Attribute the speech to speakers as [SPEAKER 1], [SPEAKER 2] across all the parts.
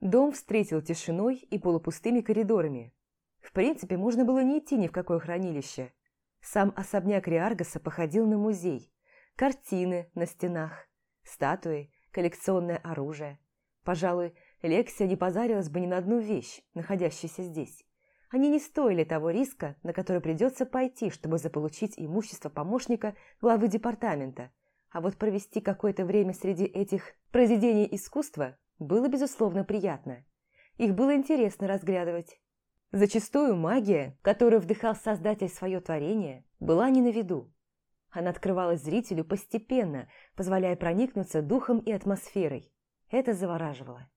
[SPEAKER 1] Дом встретил тишиной и полупустыми коридорами. В принципе, можно было не идти ни в какое хранилище. Сам особняк Риаргаса походил на музей. Картины на стенах, статуи, коллекционное оружие. Пожалуй, Лексия не позарилась бы ни на одну вещь, находящуюся здесь. Они не стоили того риска, на который придется пойти, чтобы заполучить имущество помощника главы департамента. А вот провести какое-то время среди этих произведений искусства было, безусловно, приятно. Их было интересно разглядывать. Зачастую магия, которую вдыхал создатель свое творение, была не на виду. Она открывалась зрителю постепенно, позволяя проникнуться духом и атмосферой. Это завораживало.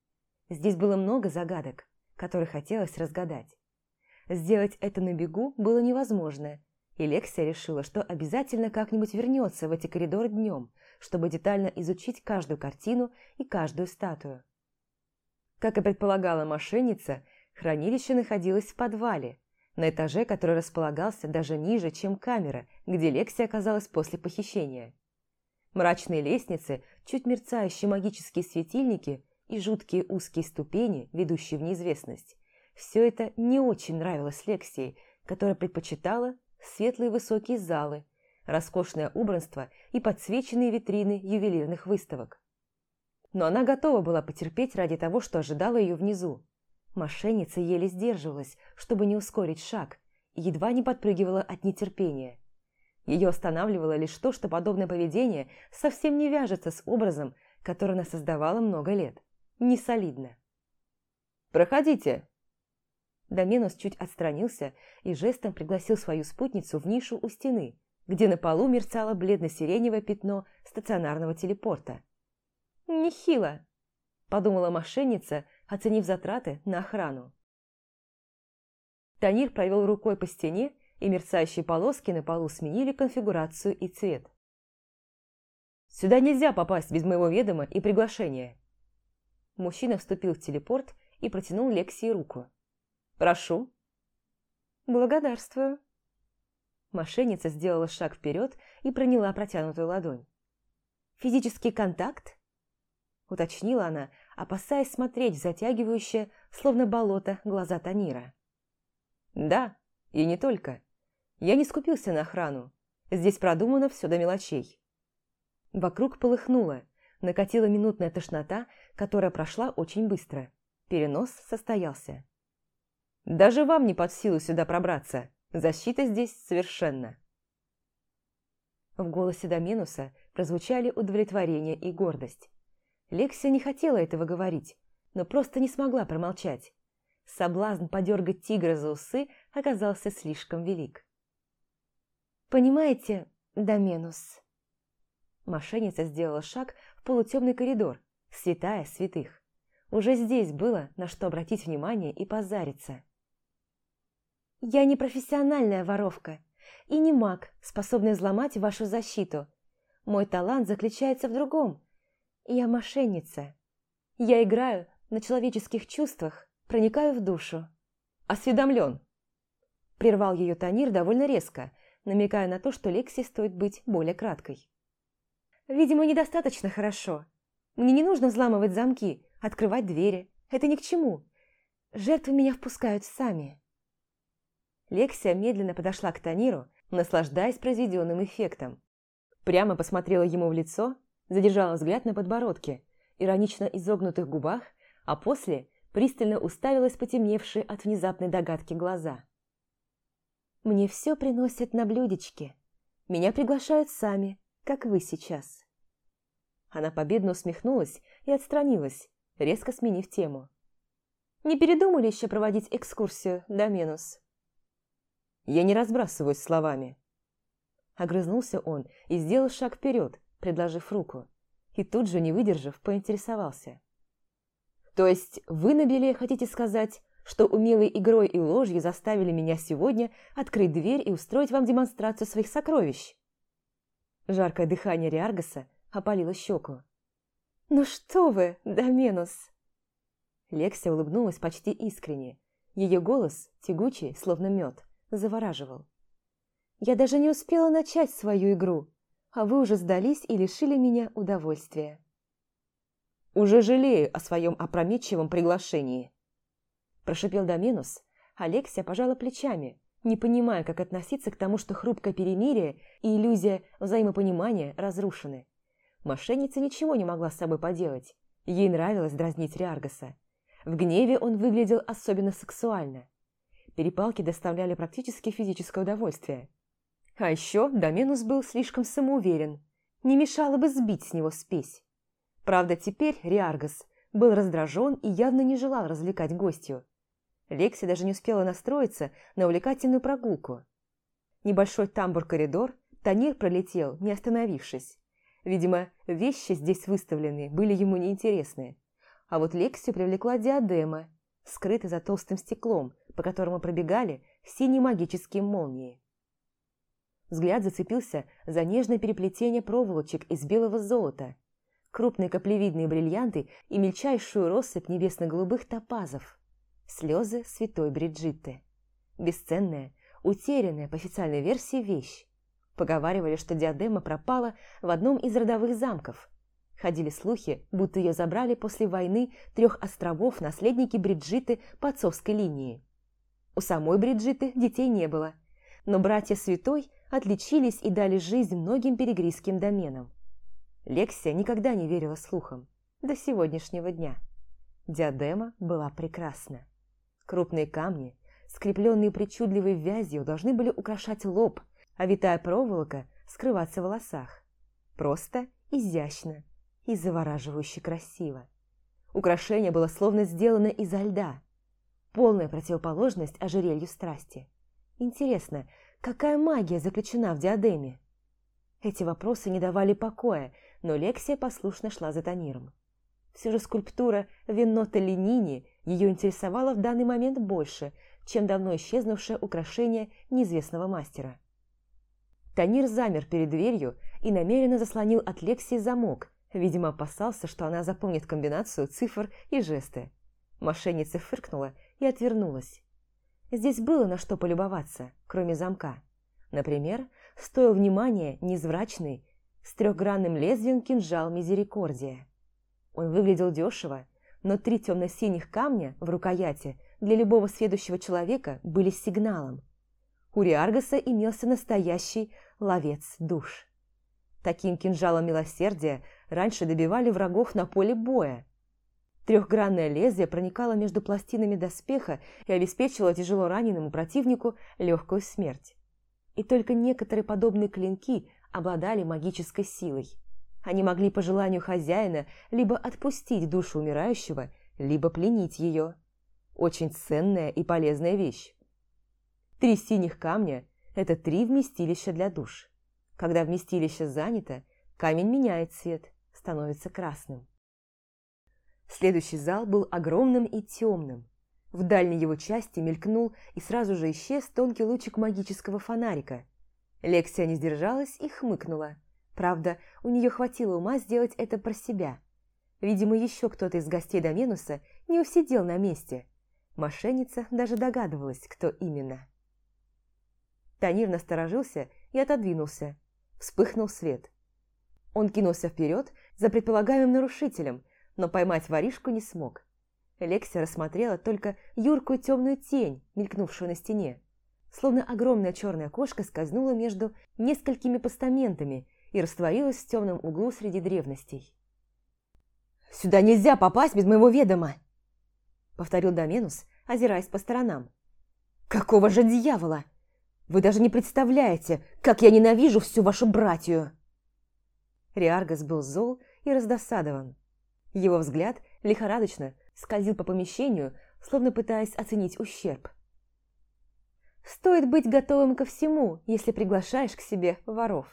[SPEAKER 1] Здесь было много загадок, которые хотелось разгадать. Сделать это на бегу было невозможно, и Лексия решила, что обязательно как-нибудь вернется в эти коридоры днем, чтобы детально изучить каждую картину и каждую статую. Как и предполагала мошенница, хранилище находилось в подвале, на этаже, который располагался даже ниже, чем камера, где Лексия оказалась после похищения. Мрачные лестницы, чуть мерцающие магические светильники и жуткие узкие ступени, ведущие в неизвестность, все это не очень нравилось Лексии, которая предпочитала светлые высокие залы, роскошное убранство и подсвеченные витрины ювелирных выставок. Но она готова была потерпеть ради того, что ожидала ее внизу. Мошенница еле сдерживалась, чтобы не ускорить шаг, и едва не подпрыгивала от нетерпения. Ее останавливало лишь то, что подобное поведение совсем не вяжется с образом, который она создавала много лет. Не солидно. «Проходите!» Доменус чуть отстранился и жестом пригласил свою спутницу в нишу у стены, где на полу мерцало бледно-сиреневое пятно стационарного телепорта. «Нехило!» – подумала мошенница, оценив затраты на охрану. Танир провел рукой по стене, и мерцающие полоски на полу сменили конфигурацию и цвет. «Сюда нельзя попасть без моего ведома и приглашения!» Мужчина вступил в телепорт и протянул Лексии руку. «Прошу». «Благодарствую». Мошенница сделала шаг вперед и проняла протянутую ладонь. «Физический контакт?» Уточнила она, опасаясь смотреть в затягивающее, словно болото, глаза Танира. «Да, и не только. Я не скупился на охрану. Здесь продумано все до мелочей». Вокруг полыхнуло, накатила минутная тошнота, которая прошла очень быстро. Перенос состоялся. Даже вам не под силу сюда пробраться. Защита здесь совершенна. В голосе Доменуса прозвучали удовлетворение и гордость. Лексия не хотела этого говорить, но просто не смогла промолчать. Соблазн подергать тигра за усы оказался слишком велик. «Понимаете, Доменус?» Мошенница сделала шаг в полутемный коридор, святая святых. Уже здесь было на что обратить внимание и позариться. Я не профессиональная воровка и не маг, способный взломать вашу защиту. Мой талант заключается в другом. Я мошенница. Я играю на человеческих чувствах, проникаю в душу. Осведомлен. Прервал ее Танир довольно резко, намекая на то, что Лекси стоит быть более краткой. Видимо, недостаточно хорошо. Мне не нужно взламывать замки, открывать двери. Это ни к чему. Жертвы меня впускают сами. Лексия медленно подошла к Таниру, наслаждаясь произведенным эффектом. Прямо посмотрела ему в лицо, задержала взгляд на подбородке, иронично изогнутых губах, а после пристально уставилась потемневшие от внезапной догадки глаза. «Мне все приносят на блюдечке. Меня приглашают сами, как вы сейчас». Она победно усмехнулась и отстранилась, резко сменив тему. «Не передумали еще проводить экскурсию, Доменус?» Я не разбрасываюсь словами. Огрызнулся он и сделал шаг вперед, предложив руку. И тут же, не выдержав, поинтересовался. «То есть вы на беле хотите сказать, что умелой игрой и ложью заставили меня сегодня открыть дверь и устроить вам демонстрацию своих сокровищ?» Жаркое дыхание Риаргаса опалило щеку. «Ну что вы, Доменус!» Лексия улыбнулась почти искренне. Ее голос, тягучий, словно мед, завораживал. Я даже не успела начать свою игру, а вы уже сдались и лишили меня удовольствия. Уже жалею о своем опрометчивом приглашении. Прошипел Доменус. Алексия пожала плечами, не понимая, как относиться к тому, что хрупкое перемирие и иллюзия взаимопонимания разрушены. Мошенница ничего не могла с собой поделать. Ей нравилось дразнить Риаргаса. В гневе он выглядел особенно сексуально. Перепалки доставляли практически физическое удовольствие. А еще Доменус был слишком самоуверен. Не мешало бы сбить с него спесь. Правда, теперь Риаргас был раздражен и явно не желал развлекать гостью. Лекси даже не успела настроиться на увлекательную прогулку. Небольшой тамбур-коридор Танир пролетел, не остановившись. Видимо, вещи здесь выставленные были ему неинтересны. А вот Лексию привлекла диадема, скрытая за толстым стеклом, по которому пробегали синие магические молнии. Взгляд зацепился за нежное переплетение проволочек из белого золота, крупные каплевидные бриллианты и мельчайшую россыпь небесно-голубых топазов. Слезы святой Бриджитты. Бесценная, утерянная по официальной версии вещь. Поговаривали, что диадема пропала в одном из родовых замков. Ходили слухи, будто ее забрали после войны трех островов наследники Бриджиты по отцовской линии. У самой Бриджиты детей не было, но братья Святой отличились и дали жизнь многим перегризским доменам. Лексия никогда не верила слухам, до сегодняшнего дня. Диадема была прекрасна. Крупные камни, скрепленные причудливой вязью, должны были украшать лоб, а витая проволока скрываться в волосах. Просто, изящно и завораживающе красиво. Украшение было словно сделано изо льда. Полная противоположность ожерелью страсти. Интересно, какая магия заключена в диадеме? Эти вопросы не давали покоя, но Лексия послушно шла за Таниром. Все же скульптура Веннота Ленини ее интересовала в данный момент больше, чем давно исчезнувшее украшение неизвестного мастера. Танир замер перед дверью и намеренно заслонил от Лексии замок, видимо, опасался, что она запомнит комбинацию цифр и жесты. Мошенница фыркнула и отвернулась. Здесь было на что полюбоваться, кроме замка. Например, стоил внимания незврачный, с трехгранным лезвием кинжал Мизерикордия. Он выглядел дешево, но три темно-синих камня в рукояти для любого следующего человека были сигналом – у Риаргаса имелся настоящий ловец душ. Таким кинжалом милосердия раньше добивали врагов на поле боя. Трехгранное лезвие проникало между пластинами доспеха и обеспечивало тяжело раненому противнику легкую смерть. И только некоторые подобные клинки обладали магической силой. Они могли по желанию хозяина либо отпустить душу умирающего, либо пленить ее. Очень ценная и полезная вещь. Три синих камня – это три вместилища для душ. Когда вместилище занято, камень меняет цвет, становится красным. Следующий зал был огромным и темным. В дальней его части мелькнул и сразу же исчез тонкий лучик магического фонарика. Лексия не сдержалась и хмыкнула. Правда, у нее хватило ума сделать это про себя. Видимо, еще кто-то из гостей Доменуса не усидел на месте. Мошенница даже догадывалась, кто именно. Танир насторожился и отодвинулся. Вспыхнул свет. Он кинулся вперед за предполагаемым нарушителем, но поймать воришку не смог. Лексия рассмотрела только юркую темную тень, мелькнувшую на стене. Словно огромная черная кошка скользнула между несколькими постаментами и растворилась в темном углу среди древностей. «Сюда нельзя попасть без моего ведома!» Повторил Доменус, озираясь по сторонам. «Какого же дьявола!» Вы даже не представляете, как я ненавижу всю вашу братью!» Риаргас был зол и раздосадован. Его взгляд лихорадочно скользил по помещению, словно пытаясь оценить ущерб. «Стоит быть готовым ко всему, если приглашаешь к себе воров».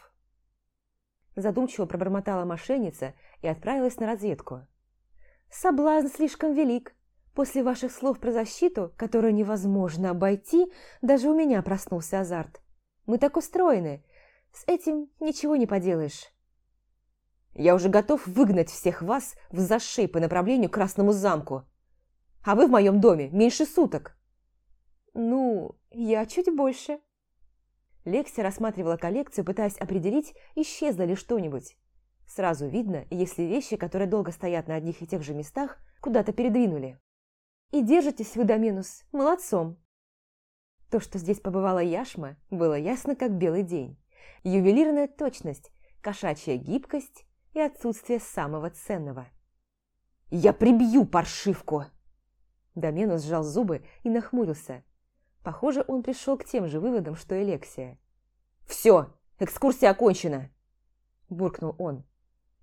[SPEAKER 1] Задумчиво пробормотала мошенница и отправилась на разведку. «Соблазн слишком велик. После ваших слов про защиту, которую невозможно обойти, даже у меня проснулся азарт. Мы так устроены. С этим ничего не поделаешь. Я уже готов выгнать всех вас в зашей по направлению к Красному замку. А вы в моем доме меньше суток. Ну, я чуть больше. Лекси рассматривала коллекцию, пытаясь определить, исчезло ли что-нибудь. Сразу видно, если вещи, которые долго стоят на одних и тех же местах, куда-то передвинули. И держитесь вы, Доменус, молодцом. То, что здесь побывала яшма, было ясно, как белый день. Ювелирная точность, кошачья гибкость и отсутствие самого ценного. «Я прибью паршивку!» Доменус сжал зубы и нахмурился. Похоже, он пришел к тем же выводам, что и Лексия. «Все, экскурсия окончена!» Буркнул он.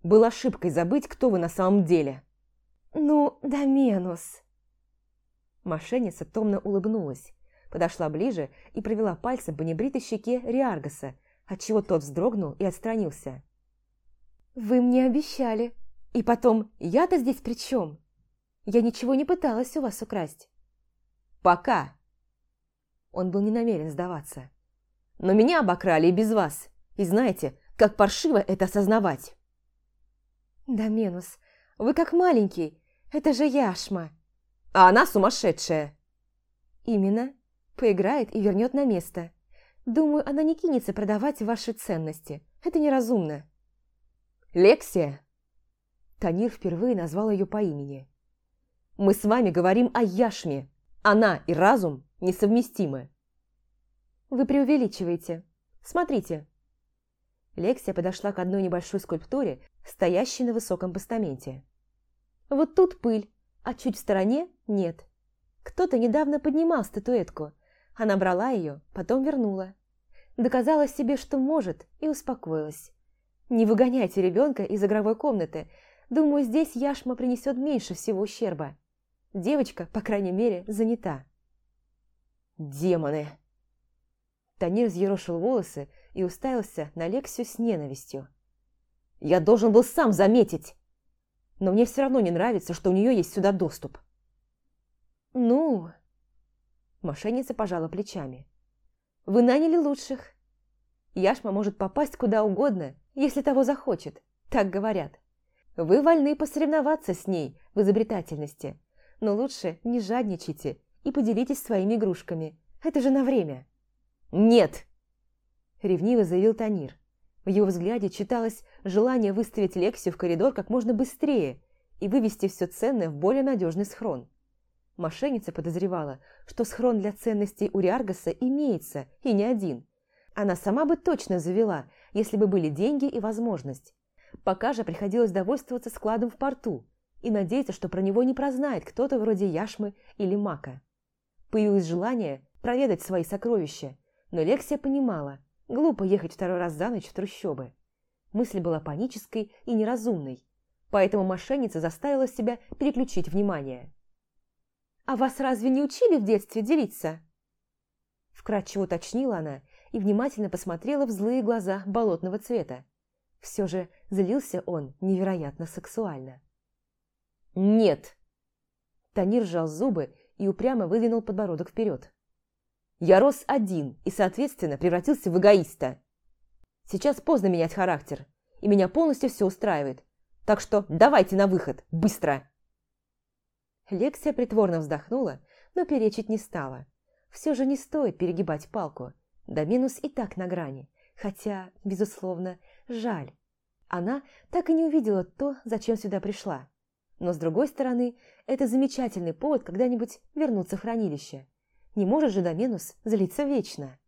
[SPEAKER 1] «Был ошибкой забыть, кто вы на самом деле!»
[SPEAKER 2] «Ну, Доменус!»
[SPEAKER 1] Мошенница томно улыбнулась, подошла ближе и провела пальцем по небритой щеке Риаргаса, отчего тот вздрогнул и отстранился.
[SPEAKER 2] «Вы мне обещали. И потом, я-то здесь при чем? Я ничего не пыталась у вас украсть».
[SPEAKER 1] «Пока!» Он был не намерен сдаваться. «Но меня обокрали и без вас. И знаете, как паршиво это осознавать!»
[SPEAKER 2] «Доменус, вы как маленький. Это же Яшма!»
[SPEAKER 1] «А она сумасшедшая!»
[SPEAKER 2] «Именно. Поиграет и вернет на место. Думаю, она не кинется продавать ваши ценности. Это неразумно».
[SPEAKER 1] «Лексия!» Танир впервые назвал ее по имени. «Мы с вами говорим о Яшме. Она и разум несовместимы».
[SPEAKER 2] «Вы преувеличиваете. Смотрите».
[SPEAKER 1] Лексия подошла к одной небольшой скульптуре, стоящей на высоком постаменте.
[SPEAKER 2] «Вот тут пыль, а чуть в стороне нет. Кто-то недавно поднимал статуэтку. Она брала ее, потом вернула. Доказала себе, что может, и успокоилась. Не выгоняйте ребенка из игровой комнаты. Думаю, здесь яшма принесет меньше всего ущерба. Девочка, по крайней мере, занята.
[SPEAKER 1] Демоны! Танир взъерошил волосы и уставился на Лексию с ненавистью. «Я должен был сам заметить! Но мне все равно не нравится, что у нее есть сюда доступ».
[SPEAKER 2] «Ну...» Мошенница пожала плечами. «Вы наняли лучших. Яшма может попасть куда угодно, если того захочет, так говорят. Вы вольны посоревноваться с ней в изобретательности, но лучше не жадничайте и поделитесь своими игрушками. Это же на время».
[SPEAKER 1] «Нет!»
[SPEAKER 2] – ревниво заявил Танир. В его взгляде читалось желание выставить Лексию в коридор как можно быстрее и вывести все ценное в более надежный схрон. Мошенница подозревала, что схрон для ценностей у Риаргаса имеется, и не один. Она сама бы точно завела, если бы были деньги и возможность. Пока же приходилось довольствоваться складом в порту и надеяться, что про него не прознает кто-то вроде Яшмы или Мака. Появилось желание проведать свои сокровища, но Лексия понимала, глупо ехать второй раз за ночь в трущобы. Мысль была панической и неразумной, поэтому мошенница заставила себя переключить внимание. «А вас разве не учили в детстве делиться?» Вкратчиво уточнила она и внимательно посмотрела в злые глаза болотного цвета. Все же злился он невероятно сексуально.
[SPEAKER 1] «Нет!»
[SPEAKER 2] Танир сжал зубы и упрямо выдвинул подбородок вперед.
[SPEAKER 1] «Я рос один и, соответственно, превратился в эгоиста. Сейчас поздно менять характер, и меня полностью все устраивает. Так что давайте на выход, быстро!»
[SPEAKER 2] Лексия притворно вздохнула, но перечить не стала. Все же не стоит перегибать палку. Да минус и так на грани. Хотя, безусловно, жаль. Она так и не увидела то, зачем сюда пришла. Но, с другой стороны, это замечательный повод когда-нибудь вернуться в хранилище. Не может же Доменус злиться вечно.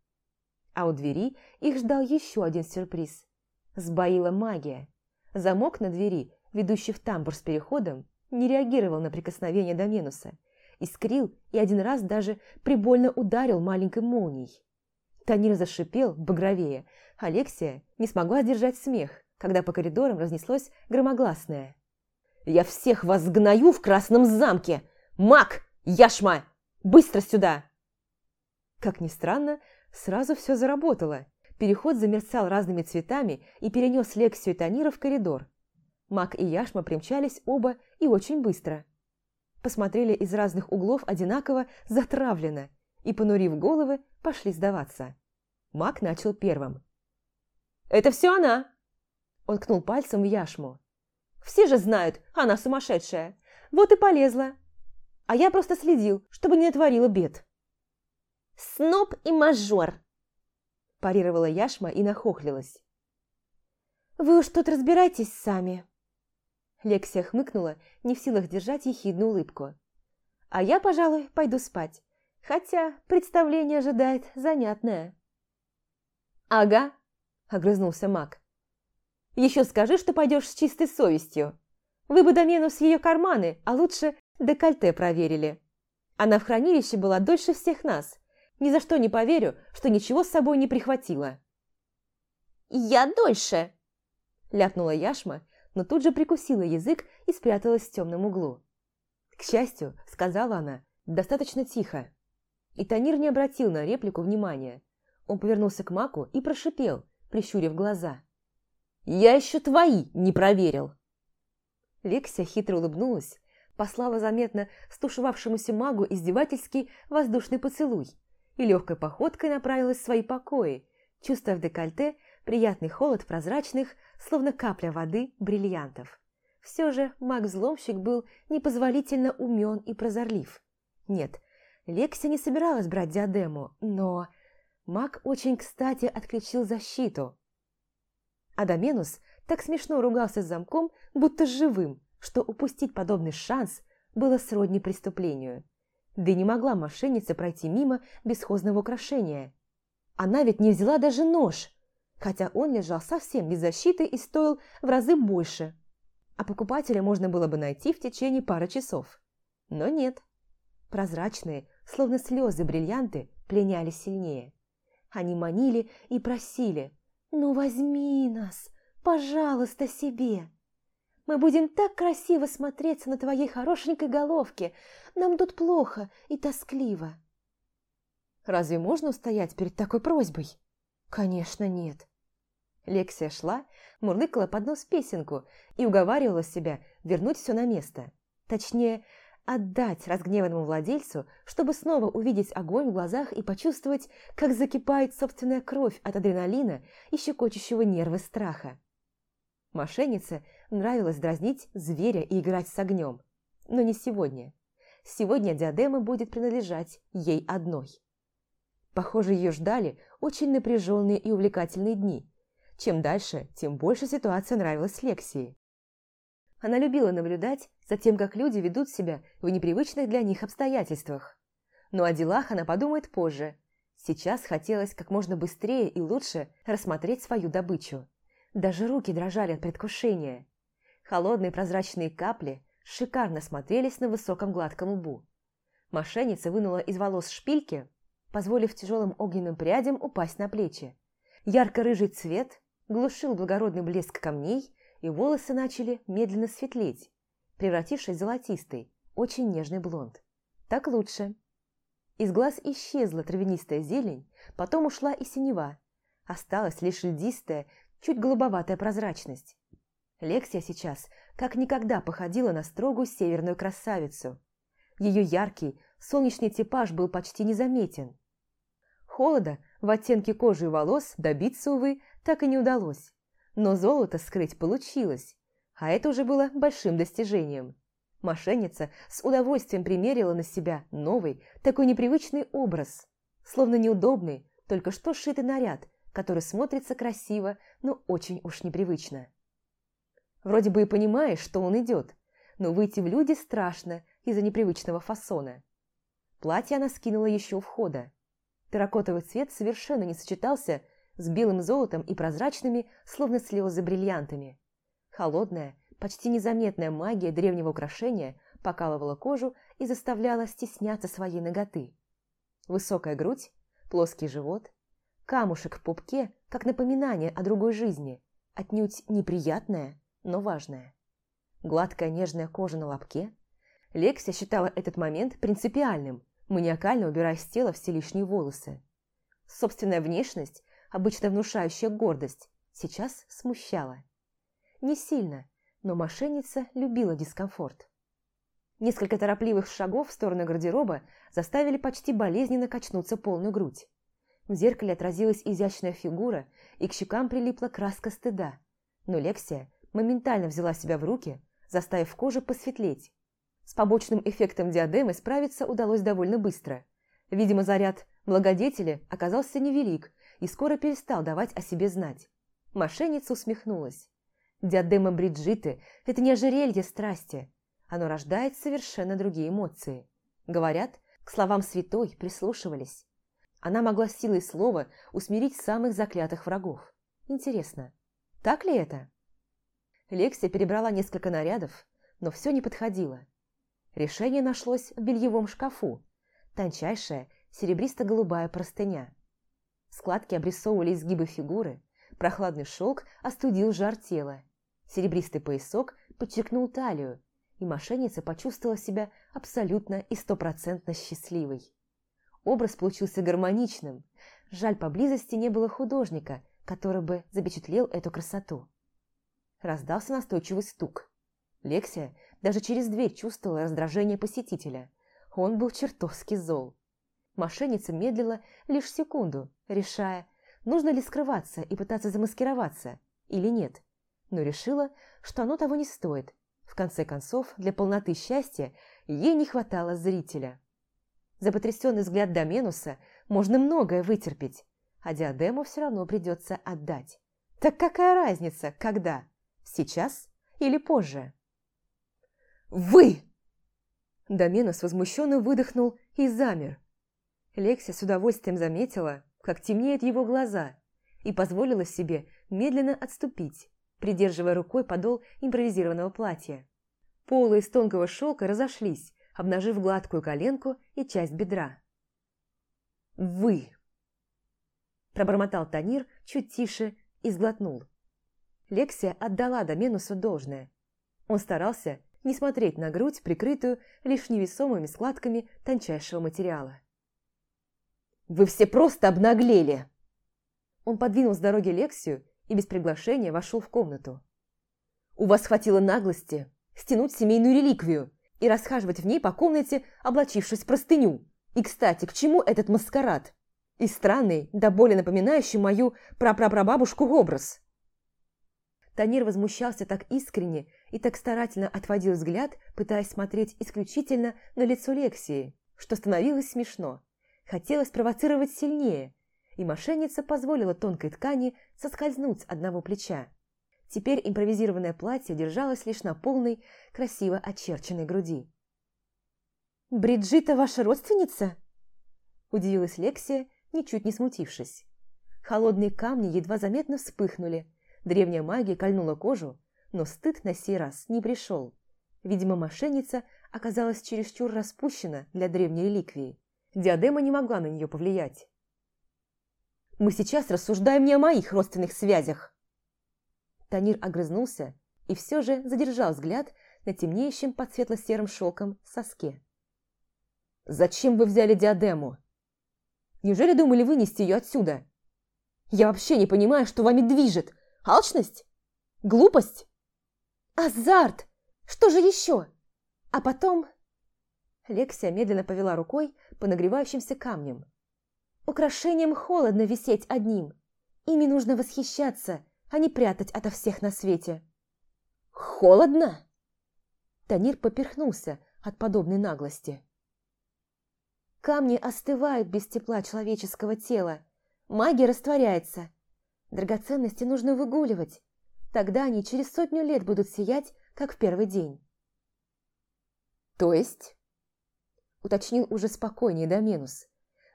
[SPEAKER 2] А у двери их ждал еще один сюрприз. Сбоила магия. Замок на двери, ведущий в тамбур с переходом, не реагировал на прикосновение Доменуса, искрил и один раз даже прибольно ударил маленькой молнией. Танир зашипел, багровее. Алексия не смогла сдержать смех, когда по коридорам разнеслось громогласное.
[SPEAKER 1] «Я всех вас сгною в красном замке! Мак! Яшма! Быстро сюда!»
[SPEAKER 2] Как ни странно, сразу все заработало. Переход замерцал разными цветами и перенес Лексию и Танира в коридор. Мак и Яшма примчались оба и очень быстро. Посмотрели из разных углов одинаково затравленно и, понурив головы, пошли сдаваться. Мак начал первым.
[SPEAKER 1] «Это все она!»
[SPEAKER 2] Он ткнул пальцем в Яшму. «Все же знают, она сумасшедшая. Вот и полезла. А я просто следил, чтобы не натворила бед».
[SPEAKER 3] «Сноб и мажор!»
[SPEAKER 2] парировала Яшма и нахохлилась. «Вы уж тут разбирайтесь сами». Лексия хмыкнула, не в силах держать ехидную улыбку. «А я, пожалуй, пойду спать. Хотя представление ожидает занятное». «Ага», – огрызнулся маг. «Еще скажи, что пойдешь с чистой совестью. Вы бы домену с ее карманы, а лучше декольте проверили. Она в хранилище была дольше всех нас. Ни за что не поверю, что ничего с собой не прихватила».
[SPEAKER 3] «Я дольше!»
[SPEAKER 2] – ляпнула Яшма, но тут же прикусила язык и спряталась в темном углу. К счастью, сказала она, достаточно тихо. И Танир не обратил на реплику внимания. Он повернулся к Маку и прошипел, прищурив глаза. «Я еще твои не проверил!» Лексия хитро улыбнулась, послала заметно стушевавшемуся магу издевательский воздушный поцелуй и легкой походкой направилась в свои покои, чувствуя в декольте приятный холод прозрачных, словно капля воды, бриллиантов. Все же маг-взломщик был непозволительно умен и прозорлив. Нет, Лекси не собиралась брать диадему, но маг очень кстати отключил защиту. Адаменус так смешно ругался с замком, будто живым, что упустить подобный шанс было сродни преступлению. Да и не могла мошенница пройти мимо бесхозного украшения. Она ведь не взяла даже нож, хотя он лежал совсем без защиты и стоил в разы больше, а покупателя можно было бы найти в течение пары часов. Но нет. Прозрачные, словно слезы бриллианты, пленяли сильнее. Они манили и просили «Ну возьми нас, пожалуйста, себе!» Мы будем так красиво смотреться на твоей хорошенькой головке. Нам тут плохо и тоскливо. Разве можно устоять перед такой просьбой? Конечно, нет. Лексия шла, мурлыкала под нос песенку и уговаривала себя вернуть все на место. Точнее, отдать разгневанному владельцу, чтобы снова увидеть огонь в глазах и почувствовать, как закипает собственная кровь от адреналина и щекочущего нервы страха. Мошеннице нравилось дразнить зверя и играть с огнем. Но не сегодня. Сегодня диадема будет принадлежать ей одной. Похоже, ее ждали очень напряженные и увлекательные дни, чем дальше, тем больше ситуация нравилась Лексии. Она любила наблюдать за тем, как люди ведут себя в непривычных для них обстоятельствах. Но о делах она подумает позже. Сейчас хотелось как можно быстрее и лучше рассмотреть свою добычу. Даже руки дрожали от предвкушения. Холодные прозрачные капли шикарно смотрелись на высоком гладком лбу. Мошенница вынула из волос шпильки, позволив тяжелым огненным прядям упасть на плечи. Ярко-рыжий цвет глушил благородный блеск камней, и волосы начали медленно светлеть, превратившись в золотистый, очень нежный блонд. Так лучше. Из глаз исчезла травянистая зелень, потом ушла и синева. Осталась лишь льдистая, чуть голубоватая прозрачность. Лексия сейчас как никогда походила на строгую северную красавицу. Ее яркий, солнечный типаж был почти незаметен. Холода в оттенке кожи и волос добиться, увы, так и не удалось. Но золото скрыть получилось, а это уже было большим достижением. Мошенница с удовольствием примерила на себя новый, такой непривычный образ, словно неудобный, только что сшитый наряд, который смотрится красиво, но очень уж непривычно. Вроде бы и понимаешь, что он идет, но выйти в люди страшно из-за непривычного фасона. Платье она скинула еще у входа. Терракотовый цвет совершенно не сочетался с белым золотом и прозрачными, словно слезы, бриллиантами. Холодная, почти незаметная магия древнего украшения покалывала кожу и заставляла стесняться своей ноготы. Высокая грудь, плоский живот, камушек в пупке, как напоминание о другой жизни, отнюдь неприятное, но важное. Гладкая нежная кожа на лобке. Лексия считала этот момент принципиальным, маниакально убирая с тела все лишние волосы. Собственная внешность обычно внушающая гордость, сейчас смущала. Не сильно, но мошенница любила дискомфорт. Несколько торопливых шагов в сторону гардероба заставили почти болезненно качнуться полную грудь. В зеркале отразилась изящная фигура, и к щекам прилипла краска стыда. Но Лексия моментально взяла себя в руки, заставив кожу посветлеть. С побочным эффектом диадемы справиться удалось довольно быстро. Видимо, заряд благодетеля оказался невелик, и скоро перестал давать о себе знать. Мошенница усмехнулась. Диадема Бриджиты – это не ожерелье страсти. Оно рождает совершенно другие эмоции. Говорят, к словам святой прислушивались. Она могла силой слова усмирить самых заклятых врагов. Интересно, так ли это? Лексия перебрала несколько нарядов, но все не подходило. Решение нашлось в бельевом шкафу. Тончайшая серебристо-голубая простыня. Складки обрисовывали изгибы фигуры, прохладный шелк остудил жар тела. Серебристый поясок подчеркнул талию, и мошенница почувствовала себя абсолютно и стопроцентно счастливой. Образ получился гармоничным. Жаль, поблизости не было художника, который бы запечатлел эту красоту. Раздался настойчивый стук. Лексия даже через дверь чувствовала раздражение посетителя. Он был чертовски зол. Мошенница медлила лишь секунду, решая, нужно ли скрываться и пытаться замаскироваться или нет, но решила, что оно того не стоит. В конце концов, для полноты счастья ей не хватало зрителя. За потрясенный взгляд Доменуса можно многое вытерпеть, а диадему все равно придется отдать. Так какая разница, когда? Сейчас или позже? «Вы!» Доменус возмущенно выдохнул и замер. Лексия с удовольствием заметила, как темнеют его глаза, и позволила себе медленно отступить, придерживая рукой подол импровизированного платья. Полы из тонкого шелка разошлись, обнажив гладкую коленку и часть бедра. «Вы!» Пробормотал Танир чуть тише и сглотнул. Лексия отдала Доменусу должное. Он старался не смотреть на грудь, прикрытую лишь невесомыми складками тончайшего материала. «Вы все просто обнаглели!» Он подвинул с дороги Лексию и без приглашения вошел в комнату. «У вас хватило наглости стянуть семейную реликвию и расхаживать в ней по комнате, облачившись в простыню. И, кстати, к чему этот маскарад? И странный, да более напоминающий мою прапрапрабабушку образ». Танир возмущался так искренне и так старательно отводил взгляд, пытаясь смотреть исключительно на лицо Лексии, что становилось смешно. Хотелось провоцировать сильнее, и мошенница позволила тонкой ткани соскользнуть с одного плеча. Теперь импровизированное платье держалось лишь на полной, красиво очерченной груди. «Бриджита ваша родственница?» Удивилась Лексия, ничуть не смутившись. Холодные камни едва заметно вспыхнули, древняя магия кольнула кожу, но стыд на сей раз не пришел. Видимо, мошенница оказалась чересчур распущена для древней реликвии. Диадема не могла на нее повлиять. Мы сейчас рассуждаем не о моих родственных связях!» Танир огрызнулся и все же задержал взгляд на темнеющем под светло-серым шелком соске. «Зачем вы взяли диадему? Неужели думали вынести ее отсюда? Я вообще не понимаю, что вами движет. Алчность? Глупость? Азарт! Что же еще? А потом...» Лексия медленно повела рукой по нагревающимся камням. Украшением холодно висеть одним. Ими нужно восхищаться, а не прятать ото всех на свете. Холодно? Танир поперхнулся от подобной наглости. Камни остывают без тепла человеческого тела. Магия растворяется. Драгоценности нужно выгуливать. Тогда они через сотню лет будут сиять, как в первый день. То есть? Уточнил уже спокойнее Доменус.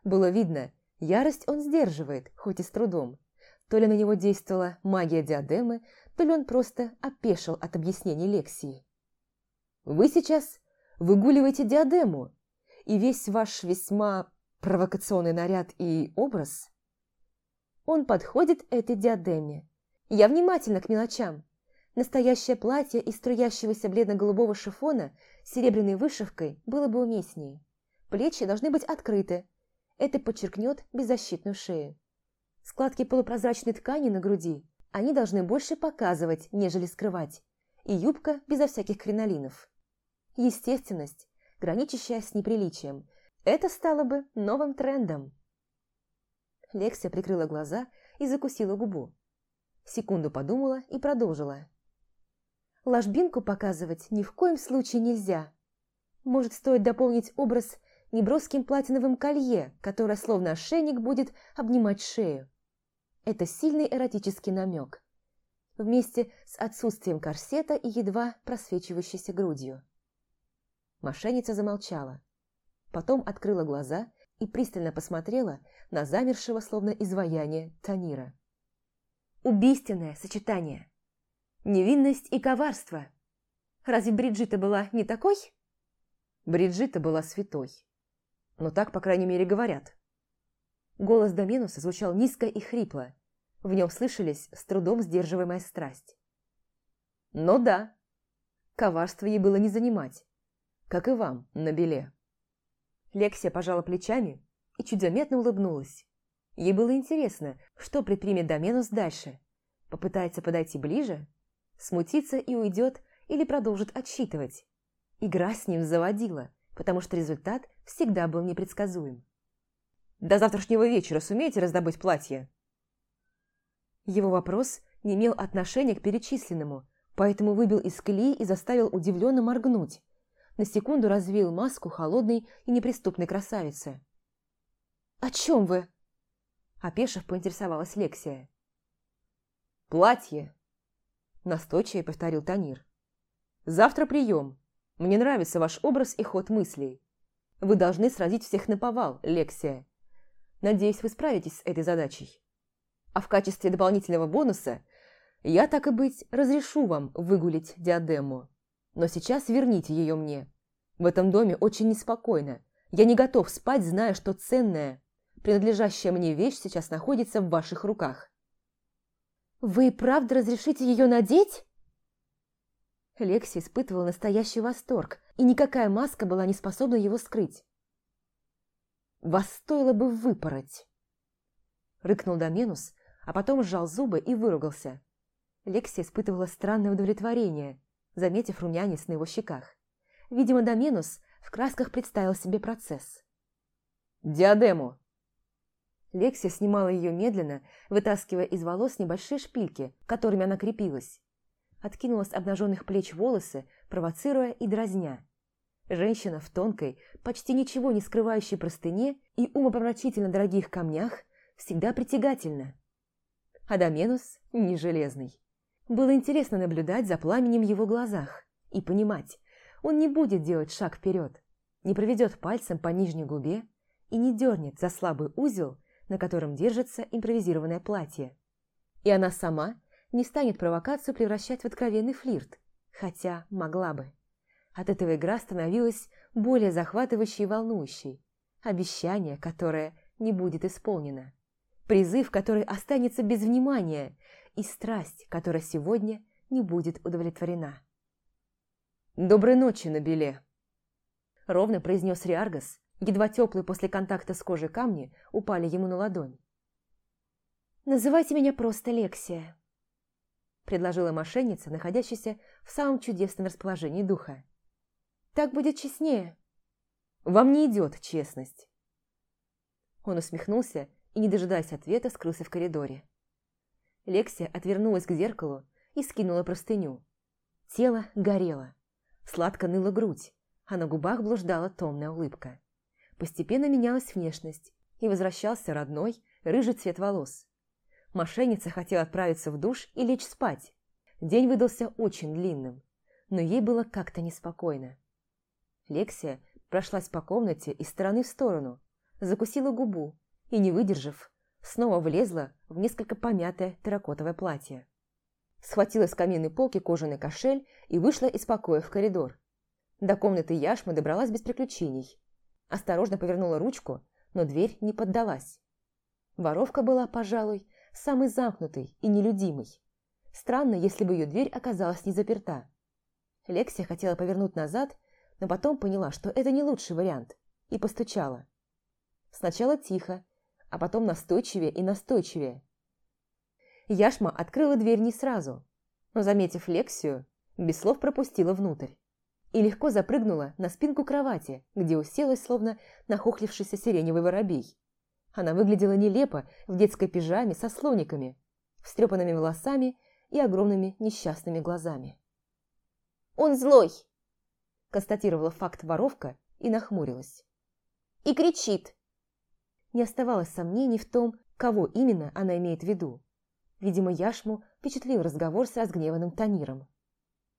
[SPEAKER 2] Было видно, Ярость он сдерживает, хоть и с трудом. То ли на него действовала магия диадемы, то ли он просто опешил от объяснений Лексии. «Вы сейчас выгуливаете диадему, и весь ваш весьма провокационный наряд и образ...» Он подходит этой диадеме. Я внимательна к мелочам. Настоящее платье из струящегося бледно-голубого шифона с серебряной вышивкой было бы уместнее. Плечи должны быть открыты, это подчеркнет беззащитную шею. Складки полупрозрачной ткани на груди они должны больше показывать, нежели скрывать. И юбка безо всяких кринолинов. Естественность, граничащая с неприличием. Это стало бы новым трендом. Лексия прикрыла глаза и закусила губу. Секунду подумала и продолжила. Ложбинку показывать ни в коем случае нельзя. Может, стоит дополнить образ неброским платиновым колье, которое словно ошейник будет обнимать шею. Это сильный эротический намек. вместе с отсутствием корсета и едва просвечивающейся грудью. Мошенница замолчала. Потом открыла глаза и пристально посмотрела на замершего, словно изваяние, Танира. Убийственное сочетание. Невинность и коварство. Разве Бриджита была не такой? Бриджита была святой. Но так, по крайней мере, говорят. Голос Доминуса звучал низко и хрипло. В нем слышались с трудом сдерживаемая страсть. Но да, коварство ей было не занимать, как и вам на беле. Лексия пожала плечами и чуть заметно улыбнулась. Ей было интересно, что предпримет Доменус дальше. Попытается подойти ближе, смутиться и уйдет или продолжит отсчитывать. Игра с ним заводила, потому что результат всегда был непредсказуем. «До завтрашнего вечера сумеете раздобыть платье?» Его вопрос не имел отношения к перечисленному, поэтому выбил из колеи и заставил удивленно моргнуть. На секунду развеял маску холодной и неприступной красавицы. «О чем вы?» Опешив, поинтересовалась Лексия.
[SPEAKER 1] «Платье!» Настойчиво повторил Танир. «Завтра прием. Мне нравится ваш образ и ход мыслей. Вы должны сразить всех на повал, Лексия. Надеюсь, вы справитесь с этой задачей. А в качестве дополнительного бонуса я, так и быть, разрешу вам выгулить диадему. Но сейчас верните ее мне. В этом доме очень неспокойно. Я не готов спать, зная, что ценная, принадлежащая мне вещь сейчас находится в ваших руках.
[SPEAKER 2] «Вы правда разрешите ее надеть?» Лекси испытывал настоящий восторг, и никакая маска была не способна его скрыть.
[SPEAKER 1] «Вас стоило бы выпороть!» Рыкнул Доменус, а потом сжал зубы и выругался.
[SPEAKER 2] Лекси испытывала странное удовлетворение, заметив румянец на его щеках. Видимо, Доменус в красках представил себе процесс.
[SPEAKER 1] «Диадему!»
[SPEAKER 2] Лексия снимала ее медленно, вытаскивая из волос небольшие шпильки, которыми она крепилась откинула с обнаженных плеч волосы, провоцируя и дразня. Женщина в тонкой, почти ничего не скрывающей простыне и умопомрачительно дорогих камнях всегда притягательна. Адаменус не железный. Было интересно наблюдать за пламенем в его глазах и понимать, он не будет делать шаг вперед, не проведет пальцем по нижней губе и не дернет за слабый узел, на котором держится импровизированное платье. И она сама не станет провокацию превращать в откровенный флирт, хотя могла бы. От этого игра становилась более захватывающей и волнующей. Обещание, которое не будет исполнено. Призыв, который останется без внимания. И страсть, которая сегодня не будет удовлетворена.
[SPEAKER 1] «Доброй ночи, Набеле!»
[SPEAKER 2] Ровно произнес Риаргас, едва теплые после контакта с кожей камни упали ему на ладонь. «Называйте меня просто Лексия», предложила мошенница, находящаяся в самом чудесном расположении духа. «Так будет честнее».
[SPEAKER 1] «Вам не идет честность».
[SPEAKER 2] Он усмехнулся и, не дожидаясь ответа, скрылся в коридоре. Лексия отвернулась к зеркалу и скинула простыню. Тело горело. Сладко ныла грудь, а на губах блуждала томная улыбка. Постепенно менялась внешность, и возвращался родной, рыжий цвет волос. Мошенница хотела отправиться в душ и лечь спать. День выдался очень длинным, но ей было как-то неспокойно. Лексия прошлась по комнате из стороны в сторону, закусила губу и, не выдержав, снова влезла в несколько помятое терракотовое платье. Схватила с каминной полки кожаный кошель и вышла из покоя в коридор. До комнаты Яшмы добралась без приключений. Осторожно повернула ручку, но дверь не поддалась. Воровка была, пожалуй, самый замкнутый и нелюдимый. Странно, если бы ее дверь оказалась не заперта. Лексия хотела повернуть назад, но потом поняла, что это не лучший вариант, и постучала. Сначала тихо, а потом настойчивее и настойчивее. Яшма открыла дверь не сразу, но, заметив Лексию, без слов пропустила внутрь и легко запрыгнула на спинку кровати, где уселась, словно нахохлившийся сиреневый воробей. Она выглядела нелепо в детской пижаме со слониками, встрепанными волосами и огромными несчастными глазами.
[SPEAKER 3] «Он злой!»
[SPEAKER 2] – констатировала факт воровка и нахмурилась.
[SPEAKER 3] «И кричит!»
[SPEAKER 2] Не оставалось сомнений в том, кого именно она имеет в виду. Видимо, яшму впечатлил разговор с разгневанным Таниром.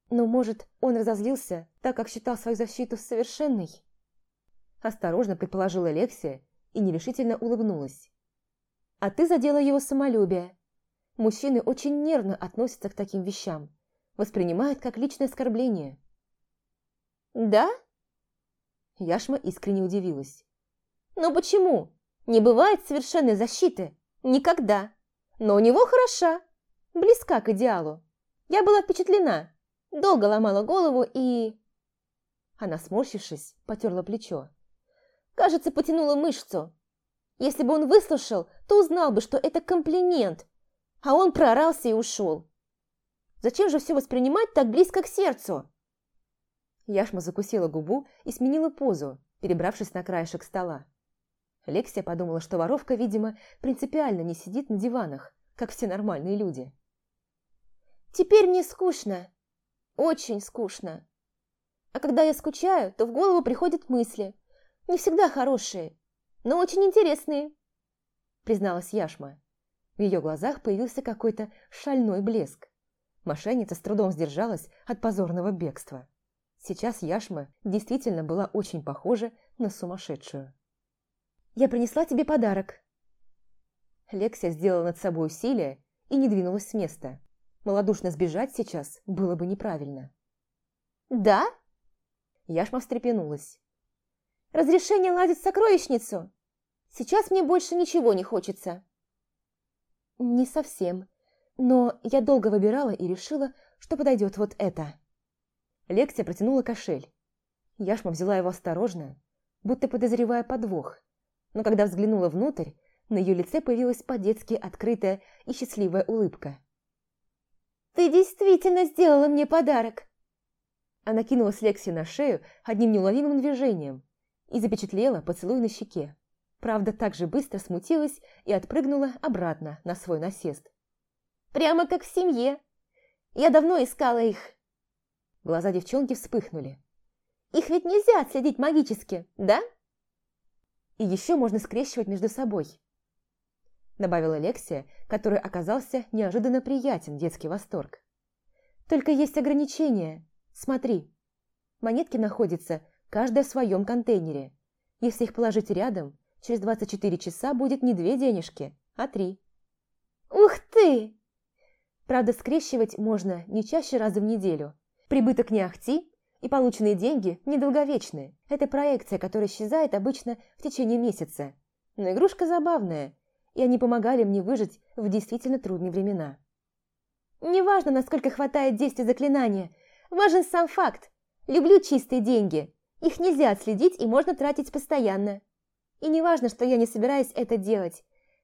[SPEAKER 2] Но, может, он разозлился, так как считал свою защиту совершенной? Осторожно предположила Лексия и нерешительно улыбнулась. А ты задела его самолюбие. Мужчины очень нервно относятся к таким вещам, воспринимают как личное оскорбление.
[SPEAKER 3] Да?
[SPEAKER 2] Яшма искренне удивилась.
[SPEAKER 3] Но почему? Не бывает совершенной защиты. Никогда. Но у него хороша. Близка к идеалу. Я была впечатлена. Долго ломала голову и...
[SPEAKER 2] Она, сморщившись, потерла плечо.
[SPEAKER 3] Кажется, потянула мышцу. Если бы он выслушал, то узнал бы, что это комплимент, а он проорался и ушел. Зачем же все воспринимать так близко к сердцу?
[SPEAKER 2] Яшма закусила губу и сменила позу, перебравшись на краешек стола. Лексия подумала, что воровка, видимо, принципиально не сидит на диванах, как все нормальные люди.
[SPEAKER 3] «Теперь мне скучно. Очень скучно. А когда я скучаю, то в голову приходят мысли. Не всегда хорошие, но очень интересные», призналась Яшма.
[SPEAKER 2] В ее глазах появился какой-то шальной блеск. Мошенница с трудом сдержалась от позорного бегства. Сейчас Яшма действительно была очень похожа на сумасшедшую. «Я принесла тебе подарок». Лексия сделала над собой усилие и не двинулась с места. Молодушно сбежать сейчас было бы неправильно.
[SPEAKER 3] «Да?»
[SPEAKER 2] Яшма встрепенулась.
[SPEAKER 3] «Разрешение ладить в сокровищницу? Сейчас мне больше ничего не хочется».
[SPEAKER 2] «Не совсем. Но я долго выбирала и решила, что подойдет вот это». Лексия протянула кошель. Яшма взяла его осторожно, будто подозревая подвох. Но когда взглянула внутрь, на ее лице появилась по-детски открытая и счастливая улыбка.
[SPEAKER 3] «Ты действительно сделала мне подарок!»
[SPEAKER 2] Она кинулась Лекси на шею одним неуловимым движением и запечатлела поцелуй на щеке. Правда, так же быстро смутилась и отпрыгнула обратно на свой насест.
[SPEAKER 3] «Прямо как в семье! Я давно искала их!»
[SPEAKER 2] Глаза девчонки вспыхнули.
[SPEAKER 3] «Их ведь нельзя отследить магически, да?»
[SPEAKER 2] «И еще можно скрещивать между собой», добавила Лексия, который оказался неожиданно приятен детский восторг. «Только есть ограничения. Смотри, монетки находятся каждая в своем контейнере. Если их положить рядом, через 24 часа будет не две денежки, а три».
[SPEAKER 3] «Ух ты!»
[SPEAKER 2] Правда, скрещивать можно не чаще раза в неделю – Прибыток не ахти, и полученные деньги недолговечны. Это проекция, которая исчезает обычно в течение месяца. Но игрушка забавная, и они помогали мне выжить в действительно трудные времена.
[SPEAKER 3] Неважно, насколько хватает действия заклинания, важен сам факт. Люблю чистые деньги. Их нельзя отследить и можно тратить постоянно. И не важно, что я не собираюсь это делать.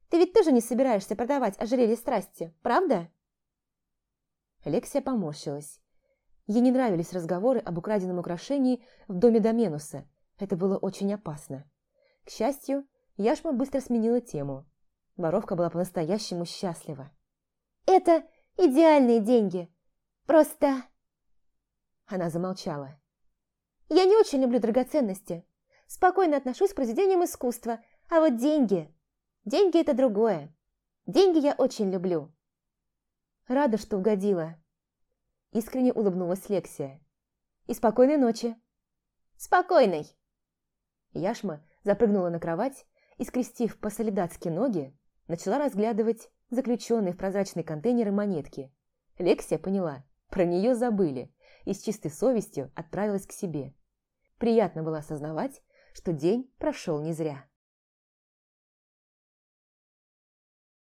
[SPEAKER 3] Ты ведь тоже не собираешься продавать ожерелье страсти, правда?
[SPEAKER 2] Алексия поморщилась. Ей не нравились разговоры об украденном украшении в доме Доменуса. Это было очень опасно. К счастью, Яшма быстро сменила тему. Воровка была по-настоящему счастлива.
[SPEAKER 3] «Это идеальные деньги. Просто...»
[SPEAKER 2] Она замолчала.
[SPEAKER 3] «Я не очень люблю драгоценности. Спокойно отношусь к произведениям искусства. А вот деньги... Деньги – это другое. Деньги я очень люблю».
[SPEAKER 2] «Рада, что угодила», Искренне улыбнулась Лексия. «И спокойной ночи!»
[SPEAKER 3] «Спокойной!»
[SPEAKER 2] Яшма запрыгнула на кровать и, скрестив по-солидатски ноги, начала разглядывать заключенные в прозрачные контейнеры монетки. Лексия поняла, про нее забыли, и с чистой совестью отправилась к себе. Приятно было осознавать, что день прошел не зря.